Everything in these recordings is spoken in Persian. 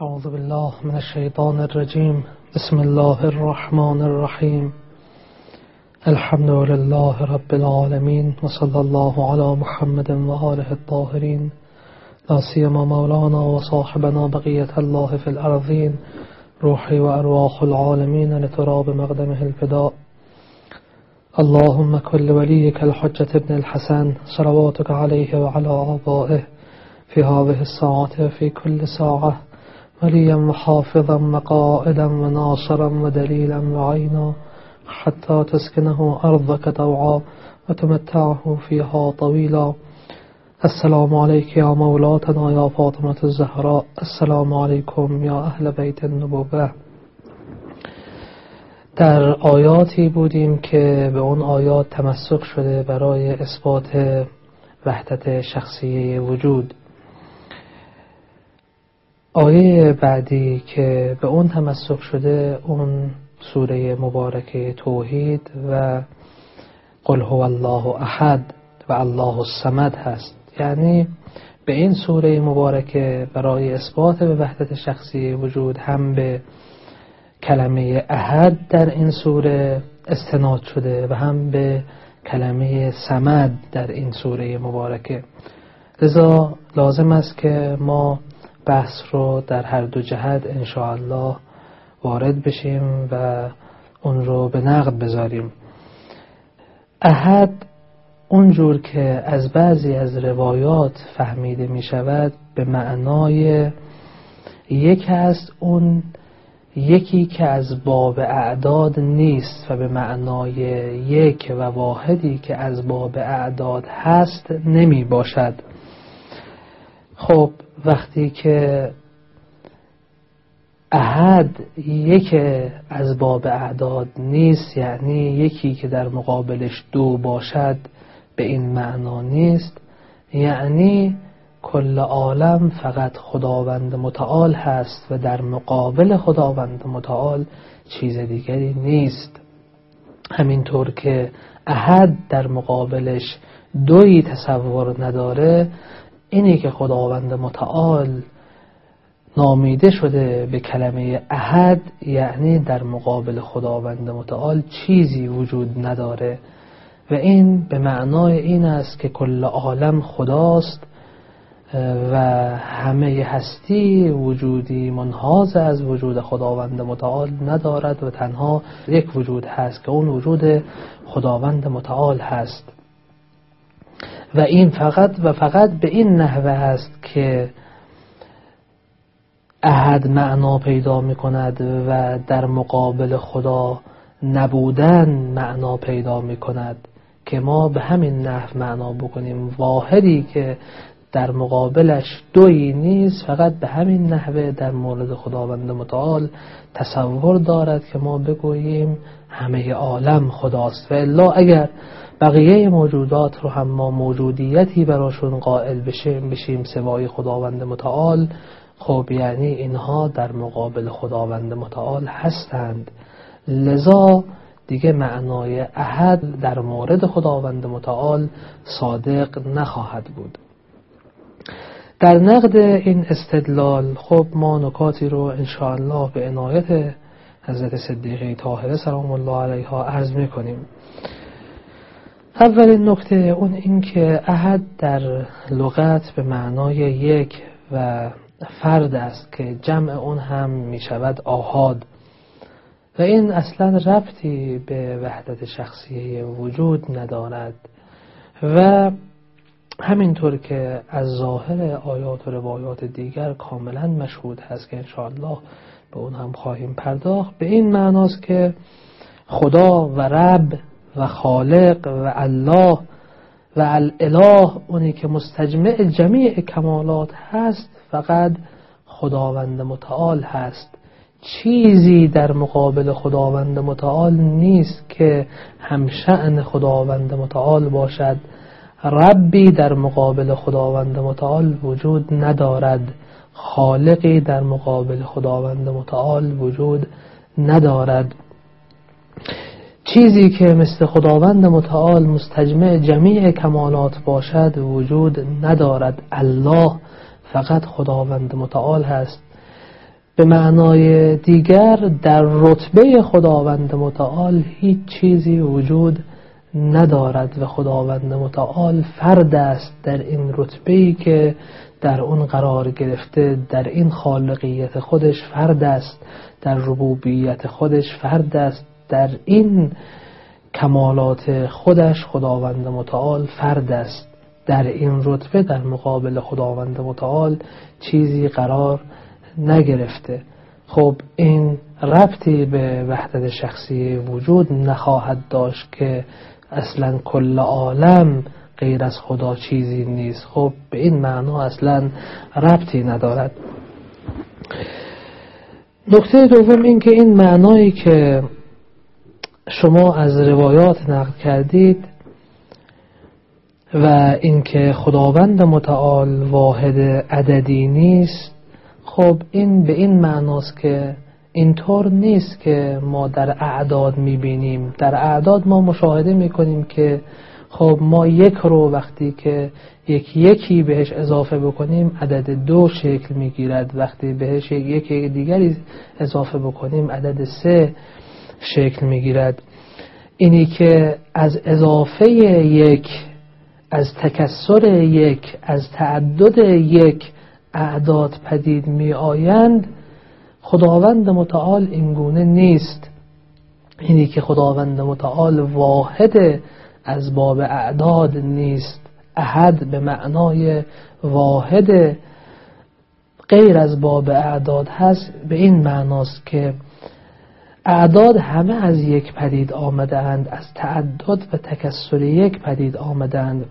أعوذ بالله من الشيطان الرجيم. بسم الله الرحمن الرحيم. الحمد لله رب العالمين وصلى الله على محمد وآله الطاهرين. لا سيما مولانا وصاحبنا بقية الله في الأرضين روحي وأرواح العالمين لتراب مقدمه الفداء. اللهم كل وليك الحجة ابن الحسن صلواتك عليه وعلى آبائه في هذه الساعة في كل ساعة. وليا وحافظا وقائدا وناصرا ودليلا وعينا حتى تسكنه أرضك طوعا وتمتعه فيها طويلا. السلام عليك يا مولاتنا يا فاطمة الزهراء. السلام عليكم يا أهل بيت النبوة. در آیاتی بودیم که به اون آیات تمسک شده برای اثبات وحدت شخصی وجود. آیه بعدی که به اون تمسک شده اون سوره مبارکه توحید و قل هو الله احد و الله الصمد هست. یعنی به این سوره مبارکه برای اثبات به وحدت شخصی وجود هم به کلمه احد در این سوره استناد شده و هم به کلمه سمد در این سوره مبارکه. لذا لازم است که ما بحث رو در هر دو جهت انشاءالله وارد بشیم و اون رو به نقد بذاریم. احد اونجور که از بعضی از روایات فهمیده می شود به معنای یک است اون یکی که از باب اعداد نیست و به معنای یک و واحدی که از باب اعداد هست نمی باشد. خب وقتی که احد یک از باب اعداد نیست یعنی یکی که در مقابلش دو باشد به این معنا نیست یعنی کل عالم فقط خداوند متعال هست و در مقابل خداوند متعال چیز دیگری نیست. همینطور که احد در مقابلش دوی تصور نداره اینی که خداوند متعال نامیده شده به کلمه احد یعنی در مقابل خداوند متعال چیزی وجود نداره. و این به معنای این است که کل عالم خداست و همه هستی وجودی منحاز از وجود خداوند متعال ندارد و تنها یک وجود هست که اون وجود خداوند متعال هست. و این فقط و فقط به این نحوه است که احد معنا پیدا می کند و در مقابل خدا نبودن معنا پیدا می کند که ما به همین نحو معنا بکنیم. واحدی که در مقابلش دویی نیست فقط به همین نحوه در مورد خداوند متعال تصور دارد که ما بگوییم همه عالم خداست. و الا اگر بقیه موجودات رو هم ما موجودیتی براشون قائل بشیم بشیم سوای خداوند متعال خب یعنی اینها در مقابل خداوند متعال هستند. لذا دیگه معنای احد در مورد خداوند متعال صادق نخواهد بود. در نقد این استدلال خب ما نکاتی رو انشاءالله به عنایت حضرت صدیقه طاهره سلام الله علیها عرض می‌کنیم. اولین نکته اون این که احد در لغت به معنای یک و فرد است که جمع اون هم می شود آهاد. و این اصلا ربطی به وحدت شخصی وجود ندارد. و همینطور که از ظاهر آیات و روایات دیگر کاملا مشهود هست که انشاءالله به اون هم خواهیم پرداخت. به این معناست که خدا و رب و خالق و الله و الاله اونی که مستجمع جمیع کمالات هست فقط خداوند متعال هست. چیزی در مقابل خداوند متعال نیست که همشأن خداوند متعال باشد. ربی در مقابل خداوند متعال وجود ندارد. خالقی در مقابل خداوند متعال وجود ندارد. چیزی که مثل خداوند متعال مستجمع جمیع کمالات باشد وجود ندارد. الله فقط خداوند متعال هست. به معنای دیگر در رتبه خداوند متعال هیچ چیزی وجود ندارد و خداوند متعال فرد است در این رتبه ای که در اون قرار گرفته در این خالقیت خودش فرد است در ربوبیت خودش فرد است در این کمالات خودش خداوند متعال فرد است. در این رتبه در مقابل خداوند متعال چیزی قرار نگرفته. خب این ربطی به وحدت شخصی وجود نخواهد داشت که اصلا کل عالم غیر از خدا چیزی نیست. خب به این معنا اصلا ربطی ندارد. نکته دوم این که این معنایی که شما از روایات نقل کردید و اینکه خداوند متعال واحد عددی نیست خب این به این معناست که اینطور نیست که ما در اعداد می‌بینیم. در اعداد ما مشاهده می‌کنیم که خب ما یک رو وقتی که یک یکی بهش اضافه بکنیم عدد دو شکل می‌گیرد. وقتی بهش یک دیگری اضافه بکنیم عدد سه شکل می‌گیرد. اینی که از اضافه یک از تکسر یک از تعدد یک اعداد پدید می آیند خداوند متعال اینگونه نیست. اینی که خداوند متعال واحد از باب اعداد نیست. احد به معنای واحد غیر از باب اعداد هست. به این معناست که اعداد همه از یک پدید آمدند از تعدد و تکسر یک پدید آمدند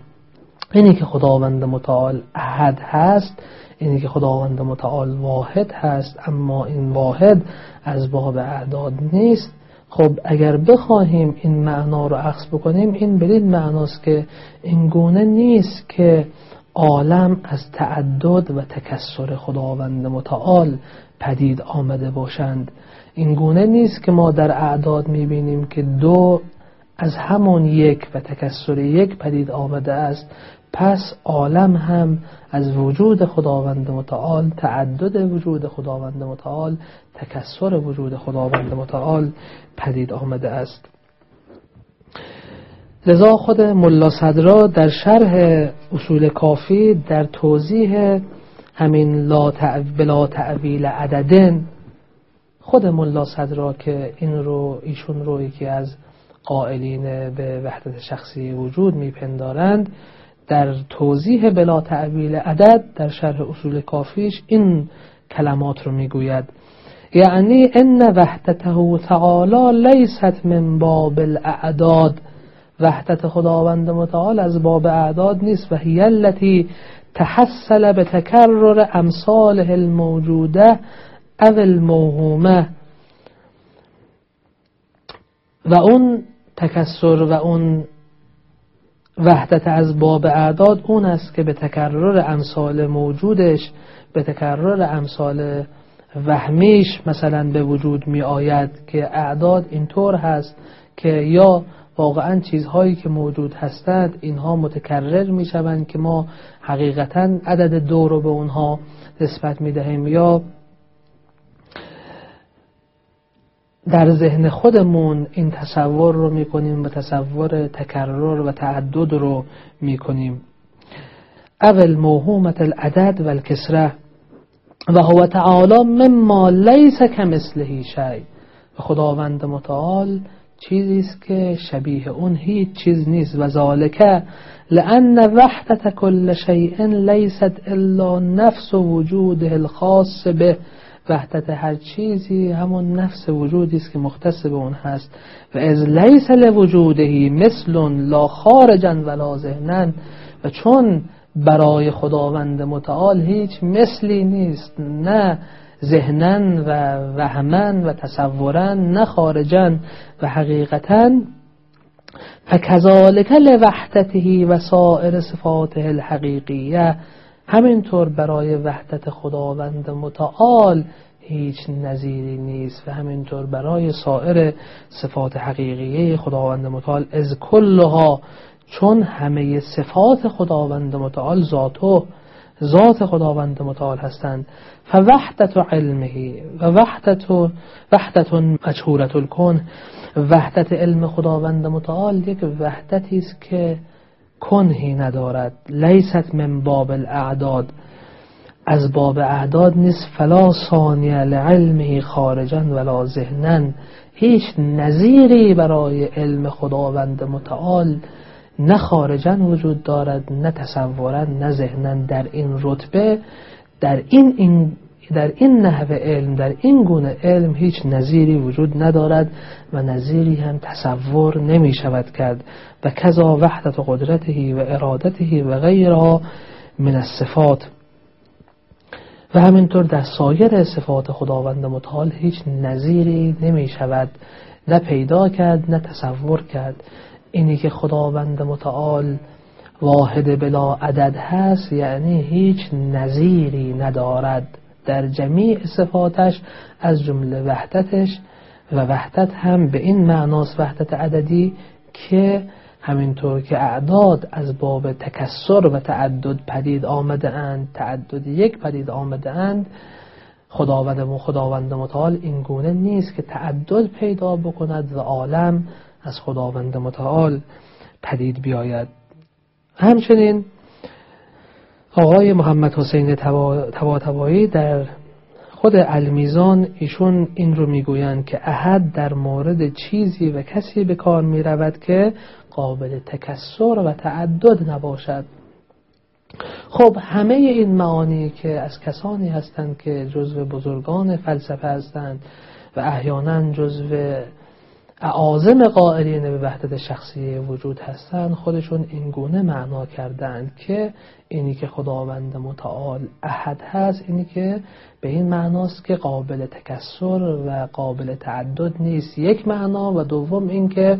اینی که خداوند متعال احد هست اینی که خداوند متعال واحد هست اما این واحد از باب اعداد نیست. خب اگر بخواهیم این معنا رو عکس بکنیم این بدین معناست که این گونه نیست که عالم از تعدد و تکسر خداوند متعال پدید آمده باشند. این گونه نیست که ما در اعداد می‌بینیم که دو از همون یک و تکسر یک پدید آمده است. پس عالم هم از وجود خداوند متعال تعدد وجود خداوند متعال تکسر وجود خداوند متعال پدید آمده است. لذا خود ملا صدرا در شرح اصول کافی در توضیح همین لا بلا تعویل عددن خود ملا صدرا که این رو ایشون رو یکی از قائلین به وحدت شخصی وجود میپندارند در توضیح بلا تعویل عدد در شرح اصول کافیش این کلمات رو می‌گوید. یعنی ان وحدته تعالی لیست من باب الاعداد. وحدت خداوند متعال از باب اعداد نیست و هی التي تحصل به تکرر امثاله الموجوده او الموهومه. و اون تکسر و اون وحدت از باب اعداد اون است که به تکرر امثال موجودش به تکرر امثال وهمیش مثلا به وجود می آید که اعداد اینطور هست که یا واقعا چیزهایی که موجود هستند اینها متکرر می شوند که ما حقیقتا عدد دو رو به اونها نسبت می دهیم یا در ذهن خودمون این تصور رو می‌کنیم و تصور تکرر و تعدد رو می‌کنیم. اول موهومت العدد و الکسره و هو تعالی مما لیس کمثله شی. و خداوند متعال چیزی است که شبیه اون هیچ چیز نیست و ذالک لان وحدت کل شیء لیست الا نفس وجوده الخاص به. وحدت هر چیزی همون نفس وجودی است که مختص به اون هست. و از لیس لوجودهی مثل لا خارجا ولا ذهنا و چون برای خداوند متعال هیچ مثلی نیست نه ذهنا و وهمن و تصورا نه خارجا و حقیقتا فکذالک لوحدته و سائر صفاته الحقیقیه. همینطور برای وحدت خداوند متعال هیچ نظیری نیست و همینطور برای سایر صفات حقیقیه خداوند متعال از کلها چون همه صفات خداوند متعال ذاته ذات خداوند متعال هستند. فوحدت علمه و وحدت وحدت مجهورت الکن وحدت علم خداوند متعال یک وحدتی است که کنهی ندارد. لیست من باب الاعداد. از باب اعداد نیست. فلا ثانیه لعلمه خارجا ولا ذهنا. هیچ نظیری برای علم خداوند متعال نه خارجا وجود دارد نه تصورا نه ذهنا. در این رتبه در این, این در این نحوه علم در این گونه علم هیچ نظیری وجود ندارد و نظیری هم تصور نمی شود کرد. و کذا وحدت و قدرته و ارادته و غیرها من الصفات. و همینطور در سایر صفات خداوند متعال هیچ نظیری نمی شود. نه پیدا کرد نه تصور کرد. اینی که خداوند متعال واحد بلا عدد هست یعنی هیچ نظیری ندارد. در جمیع صفاتش از جمله وحدتش و وحدت هم به این معناست وحدت عددی که همینطور که اعداد از باب تکسر و تعدد پدید آمده اند تعدد یک پدید آمده اند خداوند و خداوند متعال این گونه نیست که تعدد پیدا بکند و عالم از خداوند متعال پدید بیاید. همچنین آقای محمد حسین تبا در خود المیزان ایشون این رو می‌گویند که احد در مورد چیزی و کسی به کار می رود که قابل تکسر و تعدد نباشد. خب همه این معانی که از کسانی هستند که جزو بزرگان فلسفه هستند و احیانا جزو اعاظم قائلین به وحدت شخصی وجود هستند خودشون این گونه معنا کردند که اینی که خداوند متعال احد هست اینی که به این معناست که قابل تکسر و قابل تعدد نیست. یک معنا و دوم اینکه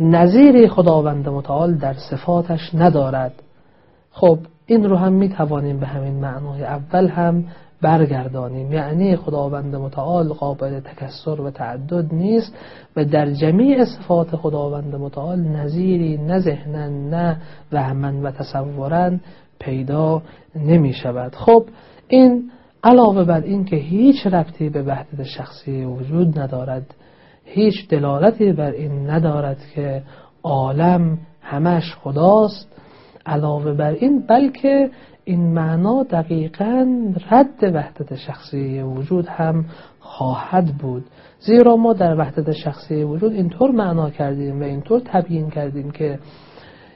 نظیری خداوند متعال در صفاتش ندارد. خب این رو هم می توانیم به همین معنای اول هم برگردانیم. یعنی خداوند متعال قابل تکسر و تعدد نیست و در جمیع صفات خداوند متعال نظیری نه ذهنا نه وهمن و تصورا پیدا نمی شود. خب این علاوه بر این که هیچ ربطی به وحدت شخصی وجود ندارد هیچ دلالتی بر این ندارد که عالم همش خداست. علاوه بر این بلکه این معنا دقیقا رد وحدت شخصی وجود هم خواهد بود. زیرا ما در وحدت شخصی وجود اینطور معنا کردیم و اینطور تبیین کردیم که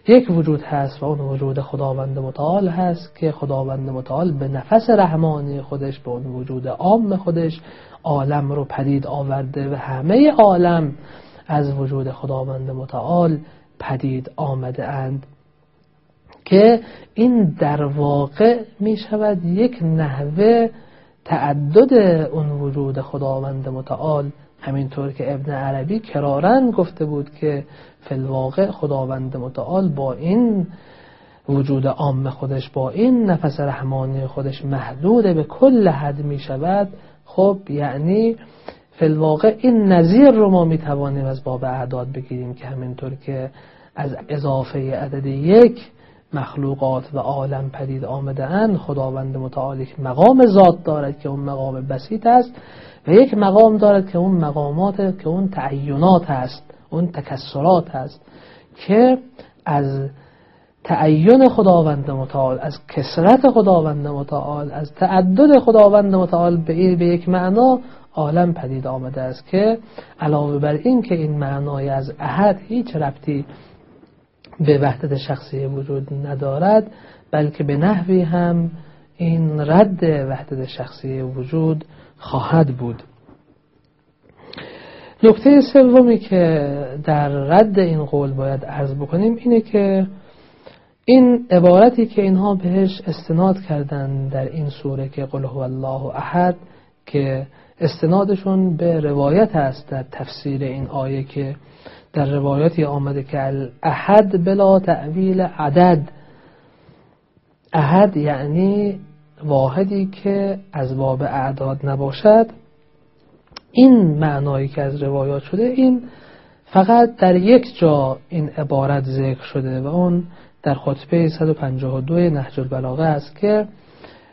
یک وجود هست و اون وجود خداوند متعال هست که خداوند متعال به نفس رحمانی خودش به اون وجود عام خودش عالم رو پدید آورده و همه عالم از وجود خداوند متعال پدید آمده اند. که این در واقع می شود یک نحوه تعدد اون وجود خداوند متعال. همینطور که ابن عربی کرارن گفته بود که فلواقع خداوند متعال با این وجود عام خودش با این نفس رحمانی خودش محدود به کل حد می شود. خب یعنی فلواقع این نظیر رو ما می توانیم از باب اعداد بگیریم که همینطور که از اضافه عدد یک مخلوقات و عالم پدید آمده اند خداوند متعال یک مقام ذات دارد که اون مقام بسیط است و یک مقام دارد که اون مقامات که اون تعینات است اون تکسرات است که از تعین خداوند متعال از کسرت خداوند متعال از تعدد خداوند متعال به یک معنا عالم پدید آمده است که علاوه بر این که این معنای از احد هیچ ربطی به وحدت شخصی وجود ندارد بلکه به نحوی هم این رد وحدت شخصی وجود خواهد بود. نکته سومی که در رد این قول باید عرض بکنیم اینه که این عبارتی که اینها بهش استناد کردن در این سوره که قل هو الله احد که استنادشون به روایت است در تفسیر این آیه که در روایاتی آمده که احد بلا تعویل عدد. احد یعنی واحدی که از باب اعداد نباشد. این معنایی که از روایات شده این فقط در یک جا این عبارت ذکر شده و اون در خطبه 152 نهج البلاغه است که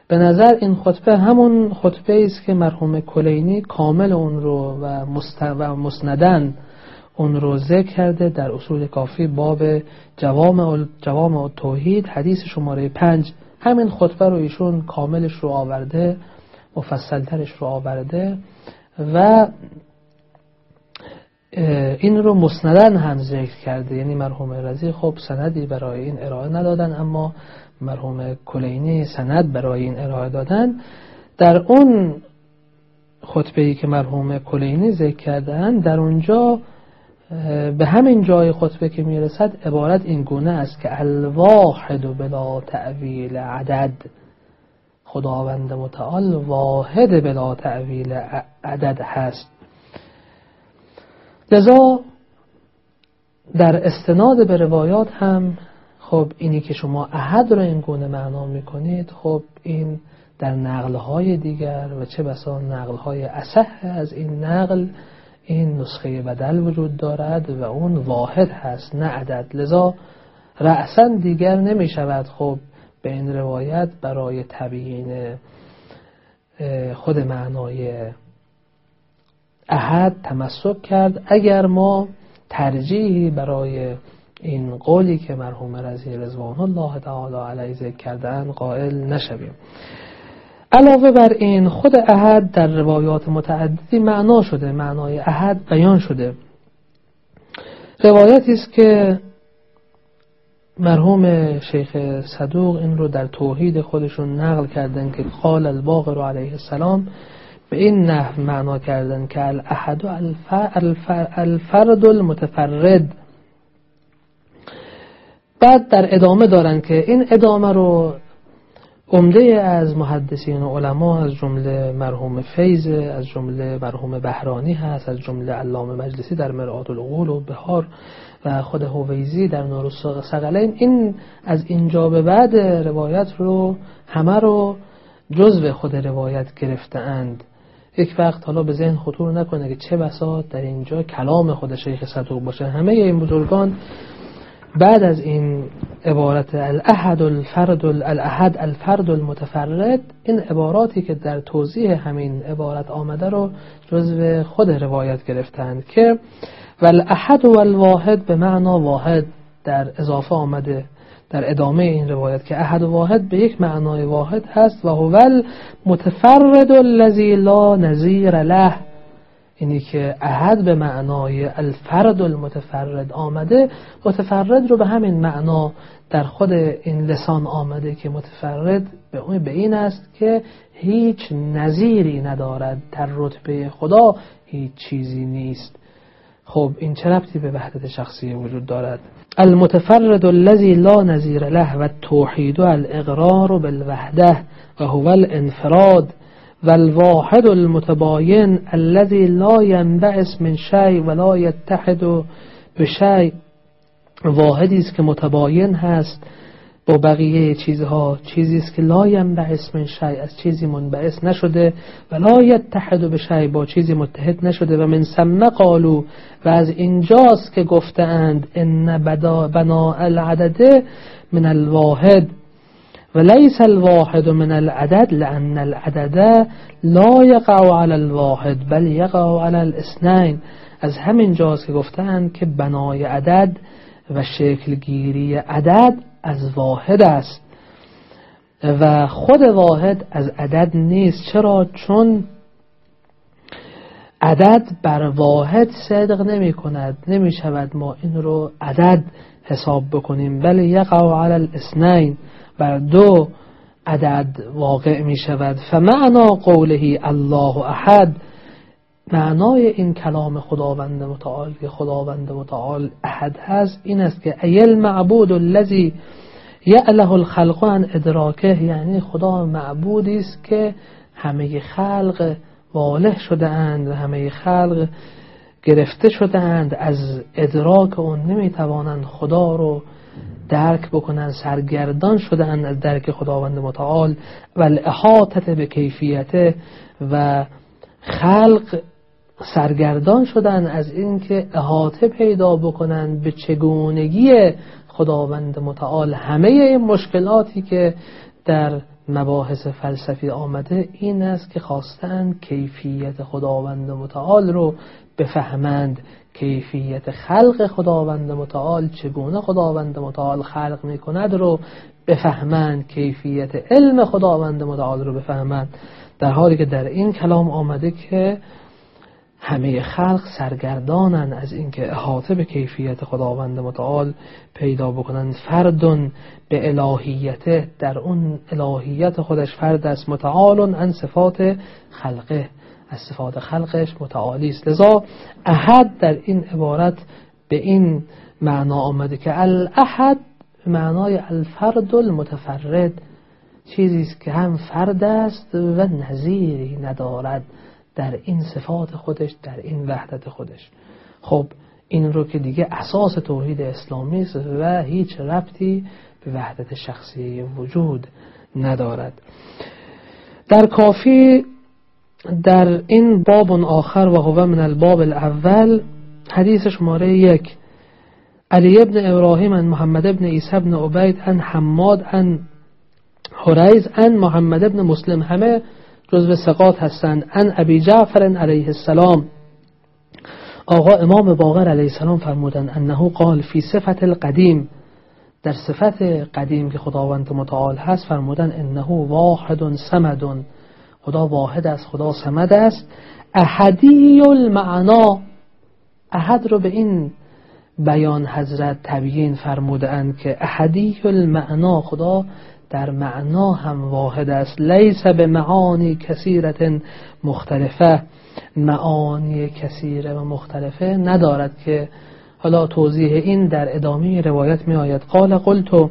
به نظر این خطبه همون خطبه است که مرحوم کلینی کامل اون رو و, و مسندن اون رو ذکر کرده در اصول کافی باب جوام جوام توحید حدیث شماره پنج. همین خطبه رو ایشون کاملش رو آورده مفصلترش رو آورده و این رو مسندن هم ذکر کرده. یعنی مرحوم رضی خب سندی برای این ارائه ندادن اما مرحوم کلینی سند برای این ارائه دادن. در اون خطبه ای که مرحوم کلینی ذکر کردن در اونجا به همین جای خطبه که می‌رسد عبارت این گونه است که الواحد بلا تعویل عدد. خداوند متعال واحد بلا تعویل عدد هست. لذا در استناد به روایات هم خب اینی که شما احد رو این گونه معنا می‌کنید خب این در نقلهای دیگر و چه بسا نقلهای اصح از این نقل این نسخه بدل وجود دارد و اون واحد هست نه عدد. لذا رأسا دیگر نمی شود خب به این روایت برای تبیین خود معنای احد تمسک کرد. اگر ما ترجیحی برای این قولی که مرحوم رضی رضوان الله تعالی علیه ذکر کردن قائل نشویم. علاوه بر این خود احد در روایات متعددی معنا شده معنای احد بیان شده. روایتی است که مرحوم شیخ صدوق این رو در توحید خودشون نقل کردن که قال الباقر علیه السلام به این نحو معنا کردن که الاحد الفرد المتفرد. بعد در ادامه دارن که این ادامه رو عمده از محدثین و علما از جمله مرحوم فیض از جمله مرحوم بهرانی هست از جمله علامه مجلسی در مرآت العقول و بهار و خود هویزی در نور سقلین این از اینجا به بعد روایت رو همه رو جزو خود روایت گرفته اند یک وقت حالا به ذهن خطور نکنه که چه بسا در اینجا کلام خود شیخ صدوق باشه. همه این بزرگان بعد از این عبارت الاحد الفرد الاحد الفرد المتفرد این عباراتی که در توضیح همین عبارت آمده رو جزو خود روایت گرفتند که والاحد والواحد به معنا واحد در اضافه آمده در ادامه این روایت که احد و واحد به یک معنای واحد هست و هو المتفرد الذی لا نظیر له. اینی که احد به معنای الفرد المتفرد آمده متفرد رو به همین معنا در خود این لسان آمده که متفرد به اون به این است که هیچ نظیری ندارد در رتبه خدا هیچ چیزی نیست. خب این چه ربطی به وحدت شخصی وجود دارد؟ المتفرد الذي لا نظیر له و التوحید الاقرار بالوحده و هو الانفراد. و الواحد المتباین الذي لا ينبعث من شيء ولا يتحد بشيء. واحدی است که متباین هست با بقیه چیزها. چیزی است که لا ينبعث من شيء از چیزی منبعث نشده و لا يتحد بشيء با چیزی متحد نشده. و من ثم قالو و از اینجاست که گفتند ان بنا العدد من الواحد. وليس الواحد من العدد لأن العدد لا يقع على الواحد بل يقع على الاثنين. از همین جاست که گفتند که بنای عدد و شکلگیری عدد از واحد است. و خود واحد از عدد نیست. چرا؟ چون عدد بر واحد صدق نمی کند. نمی شود ما این رو عدد حساب بکنیم. بل یقع علی الاثنین. بر دو عدد واقع می شود. فمعنا قوله الله احد. معنای این کلام خداوند متعال که خداوند متعال احد هست این است که ایل معبود الذی یعله الخلق عن ادراکه. یعنی خدا معبودی است که همه خلق واله شده اند و همه خلق گرفته شده اند از ادراک اون نمی‌توانند خدا رو درک بکنن سرگردان شدن از درک خداوند متعال. و احاطت به کیفیت و خلق سرگردان شدن از اینکه احاطه پیدا بکنن به چگونگی خداوند متعال. همه این مشکلاتی که در مباحث فلسفی آمده این است که خواستند کیفیت خداوند متعال رو بفهمند. کیفیت خلق خداوند متعال چگونه خداوند متعال خلق می کند رو بفهمند. کیفیت علم خداوند متعال رو بفهمند. در حالی که در این کلام آمده که همه خلق سرگردانن از اینکه احاطه به کیفیت خداوند متعال پیدا بکنند. فردون به الهیت در اون الهیت خودش فرد است. متعال ان صفات خلقه. از صفات خلقش متعالی است. لذا احد در این عبارت به این معنا آمده که الاحد معنای الفرد المتفرد چیزی است که هم فرد است و نظیری ندارد. در این صفات خودش در این وحدت خودش. خب این رو که دیگه اساس توحید اسلامی است و هیچ ربطی به وحدت شخصی وجود ندارد. در کافی در این باب آخر و هو من الباب الاول حدیث شماره یک. علی ابن ابراهیم ان محمد ابن عیسی ابن عبید ان حماد ان حریز ان محمد ابن مسلم. همه جزو سقات هستند. ان ابی جعفر علیه السلام آقا امام باقر علیه السلام فرمودن انه قال فی صفت القدیم در صفت قدیم که خداوند متعال هست فرمودن انه واحد سمد خدا واحد است خدا سمد است. احدی المعنا احد رو به این بیان حضرت تبیین فرمودند که احدی المعنا خدا در معنا هم واحد است. لیس به معانی کثیرت مختلفه. معانی کثیره و مختلفه ندارد که حالا توضیح این در ادامه روایت می آید. قال قلت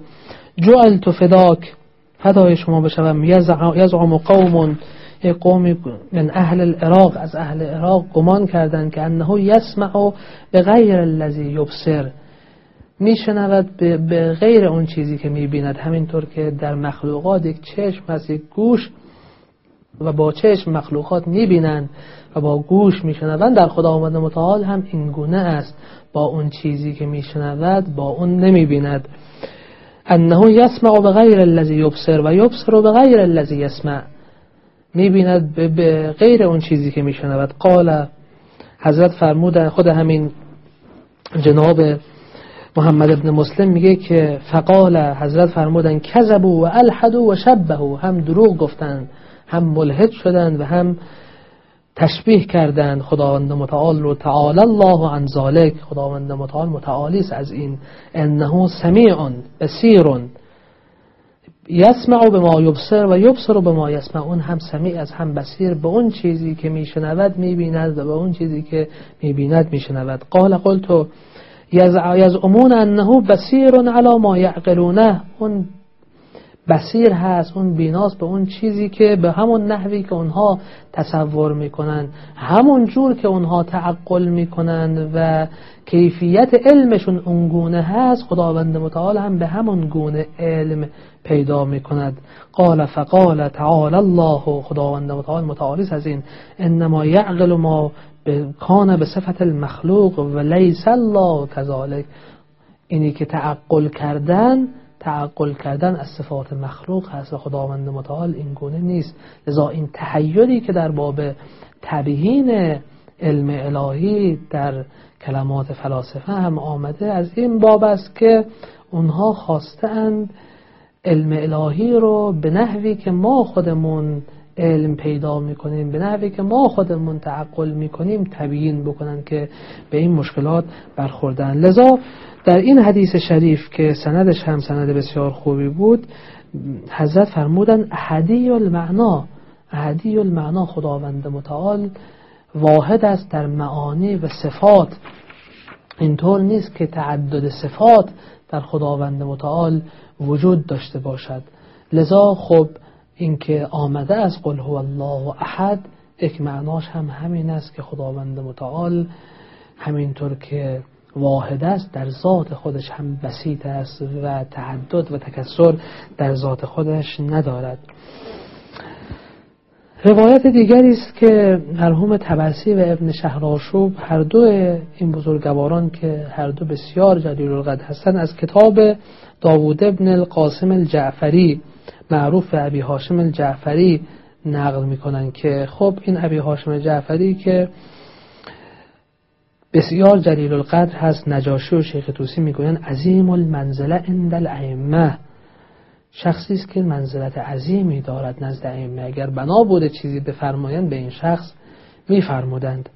جعلت فداک. فدای شما بشوم. یزعم قوم قومی من اهل العراق. از اهل عراق گمان کردند که انه یسمع به غیر الذی یبصر. میشنود به غیر اون چیزی که می‌بیند. همینطور که در مخلوقات یک چشم از یک گوش و با چشم مخلوقات می‌بینند و با گوش میشنوند در خداوند متعال هم این گونه است. با اون چیزی که میشنود با اون نمی‌بیند. انه یسمع به غیر الذی یبصر و یبصر به غیر الذی یسمع. می‌بیند به غیر اون چیزی که میشنود. قال حضرت فرمود خود همین جناب محمد ابن مسلم میگه که فقال حضرت فرمودن کذبو و الحدو و شبهو هم دروغ گفتند هم ملحد شدند و هم تشبیه کردند. خداوند متعال رو تعالی الله عن ذالک خداوند متعال متعالی است از این. انه سمیع بصیر. یسمع به ما یبصر و یبصر به ما یسمع اون هم سمیع از هم بسیر به اون چیزی که میشنود می‌بیند و به اون چیزی که می‌بیند میشنود. قال قلت یزعمون انه بسیر علی ما یعقلونه. اون بسیر هست اون بیناس به اون چیزی که به همون نحوی که اونها تصور می‌کنن همون جور که اونها تعقل می‌کنن و کیفیت علمشون اونگونه هست خداوند متعال هم به همون گونه علم پیدا می‌کند. قال فقال تعالی الله خداوند متعال متعالیس از این انما یعقل ما کان به صفت المخلوق و لیس الله کذالک. اینی که تعقل کردن تعقل کردن از صفات مخلوق هست و خداوند متعال این گونه نیست. لذا این تحیری که در باب تبیین علم الهی در کلمات فلاسفه هم آمده از این باب است که اونها خواستند علم الهی رو به نحوی که ما خودمون علم پیدا می‌کنیم. به نحوی که ما خودمون تعقل می‌کنیم تبیین بکنن که به این مشکلات برخوردن. لذا در این حدیث شریف که سندش هم سند بسیار خوبی بود حضرت فرمودن احدی المعنا احدی المعنا خداوند متعال واحد است در معانی و صفات. اینطور نیست که تعدد صفات در خداوند متعال وجود داشته باشد. لذا خب اینکه آمده از قل هو الله احد یک معناش هم همین است که خداوند متعال همینطور که واحد است در ذات خودش هم بسیط است و تعدد و تکسر در ذات خودش ندارد. روایت دیگری است که مرحوم تبسی و ابن شهراشوب هر دو این بزرگواران که هر دو بسیار جلیل القدر هستند از کتاب داوود ابن القاسم الجعفری معروف به ابی هاشم الجعفری نقل می‌کنن که خب این ابی هاشم جعفری که بسیار جلیل القدر هست نجاشی و شیخ توسی می‌گوین عظیم المنزله عند الائمه. شخصی است که منزلت عظیمی دارد نزد ائمه. اگر بنا بوده چیزی بفرمایند به این شخص میفرمودند.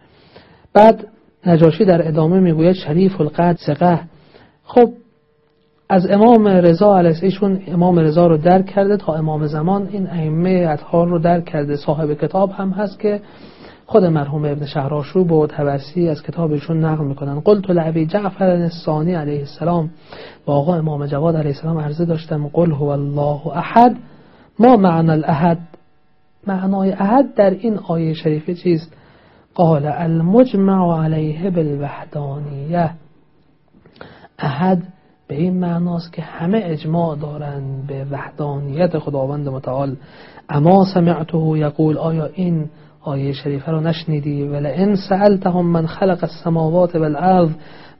بعد نجاشی در ادامه می‌گوید شریف القدر سقه خب از امام رضا علیه ایشون امام رضا رو درک کرده تا امام زمان. این ائمه اطهار رو درک کرده. صاحب کتاب هم هست که خود مرحوم ابن شهراشوب و تبرسی از کتابشون نقل می‌کنن. قلت لعبی جعفر الثانی علیه السلام. با آقا امام جواد علیه السلام عرضه داشتم. قل هو الله احد. ما معنی الاحد؟ معنای احد در این آیه شریفه چیست؟ قال المجمع علیه بالوحدانیه. احد به این معناست که همه اجماع دارند به وحدانیت خداوند متعال. اما سمعته یقول آیا این آیه شریفه رو نشنیدی؟ ولئن سألتهم من خلق السماوات والارض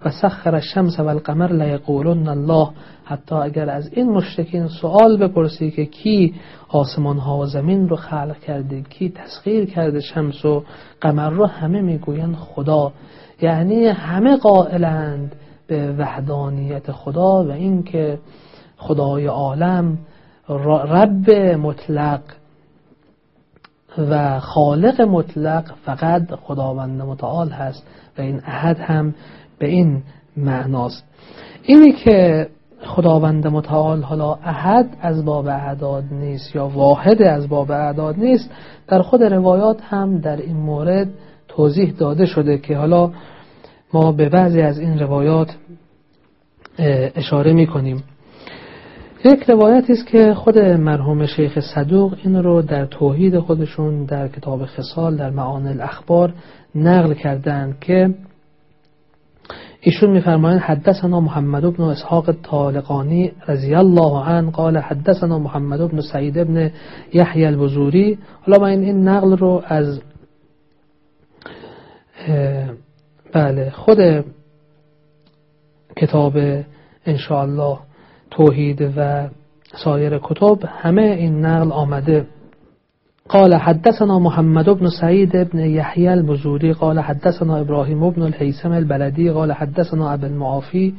و سخر الشمس والقمر لیقولن الله. حتی اگر از این مشرکین سوال بپرسی که کی آسمان ها و زمین رو خلق کرده کی تسخیر کرده شمس و قمر رو همه می‌گویند خدا. یعنی همه قائلند. به وحدانیت خدا و اینکه خدای عالم رب مطلق و خالق مطلق فقط خداوند متعال هست و این احد هم به این معناست. اینی که خداوند متعال حالا احد از باب اعداد نیست یا واحد از باب اعداد نیست در خود روایات هم در این مورد توضیح داده شده که حالا ما به بعضی از این روایات اشاره می کنیم یک روایتی است که خود مرحوم شیخ صدوق این رو در توحید خودشون در کتاب خصال در معان الاخبار نقل کردند که ایشون میفرمایند حدثنا محمد بن اسحاق طالقانی رضی الله عنه قال حدثنا محمد بن سعید بن یحیی البزوری حالا من این نقل رو از بله خود کتاب انشاءالله توحید و سایر کتب همه این نقل آمده. قال حدثنا محمد بن سعید بن يحيى البزوري قال حدثنا ابراهيم بن الهيثم البلدي قال حدثنا ابن المعافي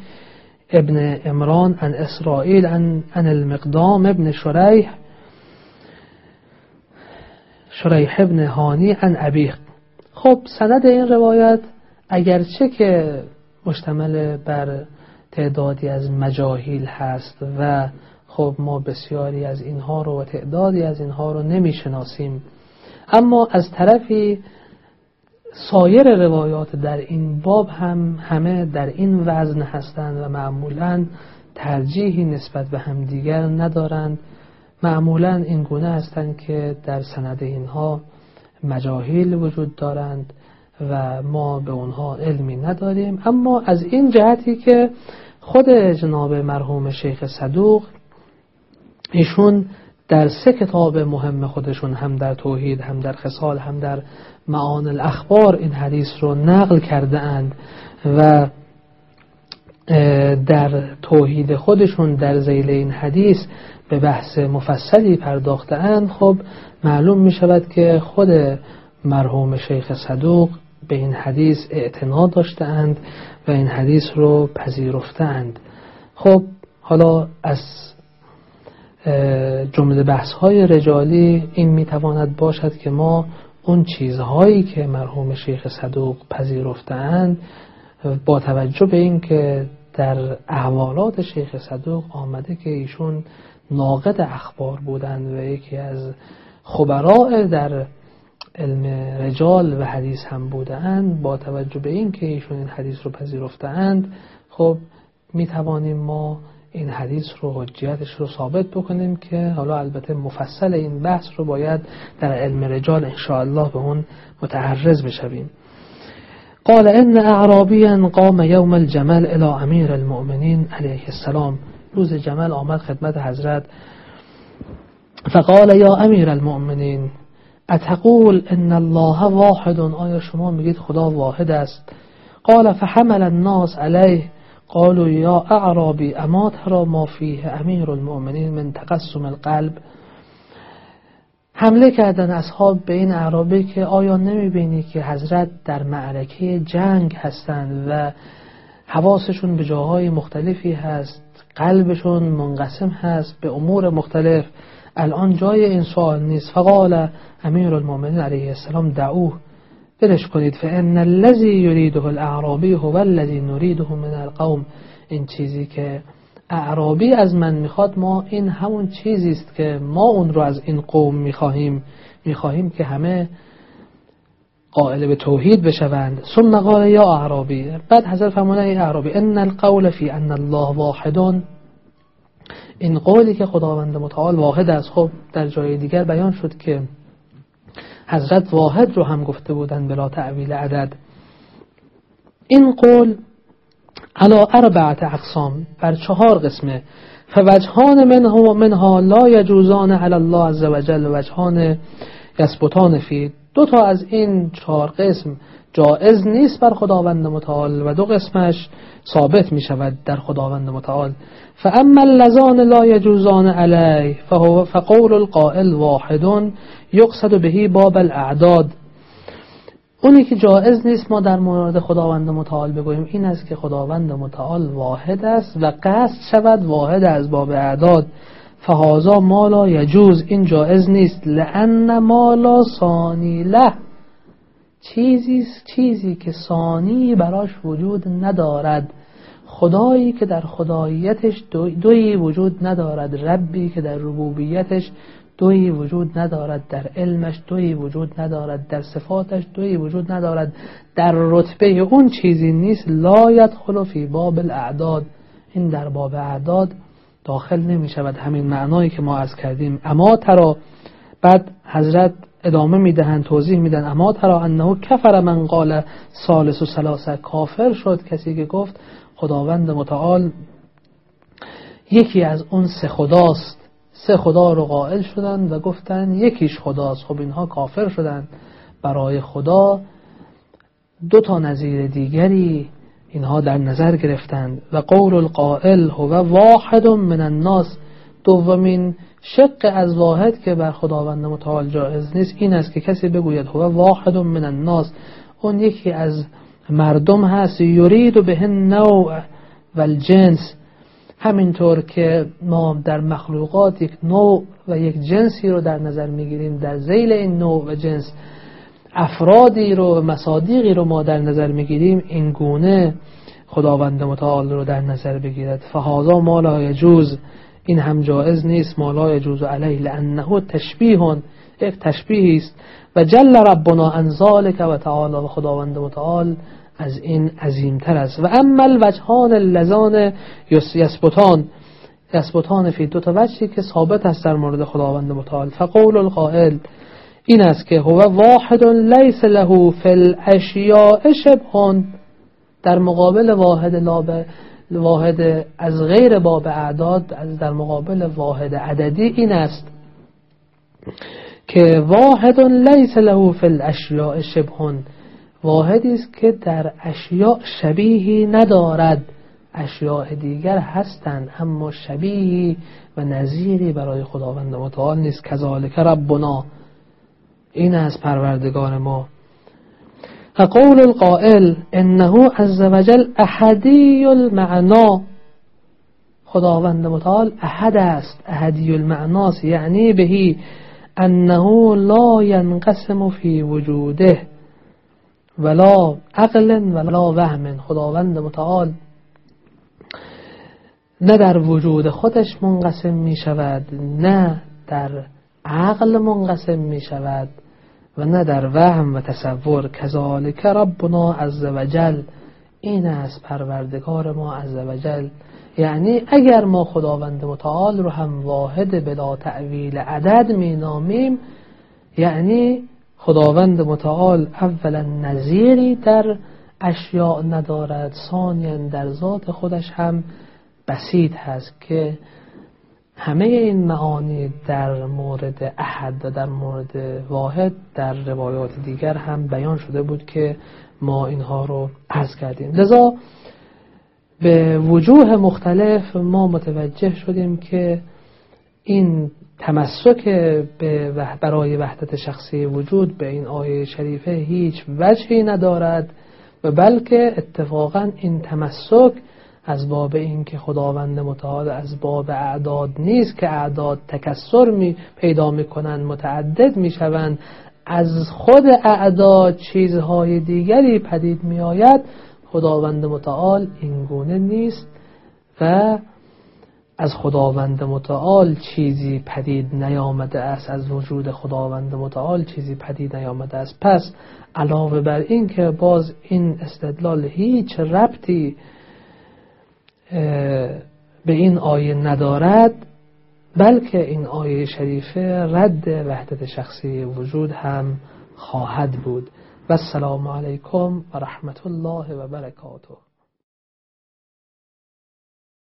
ابن امران عن اسرائيل عن, عن المقدام ابن شريح شریح ابن هانی عن ابیه. خب سند این روایت اگرچه که مشتمل بر تعدادی از مجاهیل هست و خب ما بسیاری از اینها رو و تعدادی از اینها رو نمی‌شناسیم اما از طرفی سایر روایات در این باب هم همه در این وزن هستند و معمولا ترجیحی نسبت به همدیگر ندارند. معمولا این گونه هستند که در سند اینها مجاهیل وجود دارند. و ما به اونها علمی نداریم. اما از این جهتی که خود جناب مرحوم شیخ صدوق ایشون در سه کتاب مهم خودشون هم در توحید هم در خصال هم در معان الاخبار این حدیث رو نقل کرده اند و در توحید خودشون در زیل این حدیث به بحث مفصلی پرداخته اند خب معلوم می شود که خود مرحوم شیخ صدوق به این حدیث اعتنا داشتند و این حدیث رو پذیرفتند خب حالا از جمله بحث های رجالی این می‌تواند باشد که ما اون چیزهایی که مرحوم شیخ صدوق پذیرفتند با توجه به این که در احوالات شیخ صدوق آمده که ایشون ناقد اخبار بودند و یکی از خبراء در علم رجال و حدیث هم بودند با توجه به این که ایشون این حدیث رو پذیرفتند خب می توانیم ما این حدیث رو حجیتش رو ثابت بکنیم که حالا البته مفصل این بحث رو باید در علم رجال انشاءالله به اون متعرض بشویم. قال ان اعرابیا قام یوم الجمل الى امیر المؤمنین علیه السلام. روز جمل آمد خدمت حضرت فقال یا امیر المؤمنین اتقول ان الله واحد؟ آیا شما میگید خدا واحد است؟ قال فحمل الناس علیه. قالوا یا اعرابی اما ترا ما فیه امیر المؤمنین من تقسم القلب. حمله کردن اصحاب به این اعرابی که آیا نمی‌بینی که حضرت در معرکه جنگ هستند و حواسشون به جاهای مختلفی هست قلبشون منقسم هست به امور مختلف؟ الان جای این سوال نیست. فقال امیر المؤمنین علیه السلام دعوه بلش کنید فان الذی یریده الاعرابی هو الذی نریده من القوم. این چیزی که اعرابی از من می‌خواد ما این همون چیزی است که ما اون رو از این قوم می‌خواهیم. می‌خواهیم که همه قائل به توحید بشوند. ثم قال یا اعرابی بعد حضرت فرمودن ای اعرابی ان القول فی ان الله واحد این قولی که خداوند متعال واحد است. خب در جای دیگر بیان شد که حضرت واحد رو هم گفته بودن بلا تعویل عدد. این قول علا اربعت اقسام بر چهار قسمه. فوجهان منها منها لا یجوزان علی الله عز وجل وجهان یثبتان فی دو تا از این چهار قسم جائز نیست بر خداوند متعال و دو قسمش ثابت می شود در خداوند متعال. فاما اللذان لا یجوزان علی فقول القائل واحد یقصد بهی باب الاعداد. اونی که جائز نیست ما در مورد خداوند متعال بگوییم این است که خداوند متعال واحد است و قصد شود واحد از باب اعداد. فهازا مالا یجوز این جائز نیست. لان مالا ثانی له. چیزی چیزی که ثانی براش وجود ندارد. خدایی که در خداییتش دوی وجود ندارد. ربی که در ربوبیتش دوی وجود ندارد. در علمش دوی وجود ندارد. در صفاتش دوی وجود ندارد. در رتبه اون چیزی نیست. لا یدخل فی باب الاعداد. این در باب اعداد داخل نمی شود همین معنایی که ما از کردیم. اما ترا بعد حضرت ادامه می‌دهند توضیح میدن. اما ترا انه کفر من قال سالس و سلاسه کافر شد کسی که گفت خداوند متعال یکی از اون سه خداست. سه خدا رو قائل شدن و گفتن یکیش خداست. خب اینها کافر شدن برای خدا دو تا نظیر دیگری اینها در نظر گرفتند. و قول القائل هو واحد من الناس. دومین شق از واحد که بر خداوند متعال جایز نیست این است که کسی بگوید هو واحد من الناس. اون یکی از مردم هست. یرید به نوع و الجنس همینطور که ما در مخلوقات یک نوع و یک جنسی رو در نظر می‌گیریم در زیل این نوع و جنس افرادی رو و مصادیقی رو ما در نظر می‌گیریم این گونه خداوند متعال رو در نظر بگیرد. فهذا ما لا یجوز. این هم جایز نیست. ما لا یجوز علیه لانه تشبیه یک تشبیه است. و جل ربنا عن ذلك و تعالی و خداوند متعال از این عظیمتر است. و اما الوجهان اللذان یسبتان یسبتان فی دو تا وجهی که ثابت است در مورد خداوند متعال فقول القائل این است که هو واحد لیس له فی الاشیاء شبهون در مقابل واحد لابه واحد از غیر باب اعداد از در مقابل واحد عددی این است که واحد لیس له فی الاشیاء شبهون واحدی است که در اشیاء شبیهی ندارد. اشیاء دیگر هستند اما شبیهی و نظیری برای خداوند متعال نیست. کذالک ربنا. این از پروردگار ما. قول القائل انه عز وجل احدی المعنا خداوند متعال احد است. احدی المعناس یعنی بهی انه لا ينقسم فی وجوده ولا عقل ولا وهم. خداوند متعال نه در وجود خودش منقسم می شود نه در عقل منقسم می شود. و نه در وهم و تصور. کذالک ربنا عز وجل این است پروردگار ما عز وجل یعنی اگر ما خداوند متعال رو هم واحد بلا تعویل عدد می نامیم یعنی خداوند متعال اولا نظیری در اشیاء ندارد ثانیا در ذات خودش هم بسیط هست که همه این معانی در مورد احد و در مورد واحد در روایات دیگر هم بیان شده بود که ما اینها رو عرض کردیم. لذا به وجوه مختلف ما متوجه شدیم که این تمسک به برای وحدت شخصی وجود به این آیه شریفه هیچ وجهی ندارد و بلکه اتفاقا این تمسک از باب این که خداوند متعال از باب اعداد نیست که اعداد تکسر می پیدا می‌کنند متعدد می‌شوند. از خود اعداد چیزهای دیگری پدید میآید. خداوند متعال این گونه نیست و از خداوند متعال چیزی پدید نیامده است. از وجود خداوند متعال چیزی پدید نیامده است. پس علاوه بر این که باز این استدلال هیچ ربطی به این آیه ندارد بلکه این آیه شریفه رد وحدت شخصی وجود هم خواهد بود. و السلام علیکم و رحمت الله و برکاته.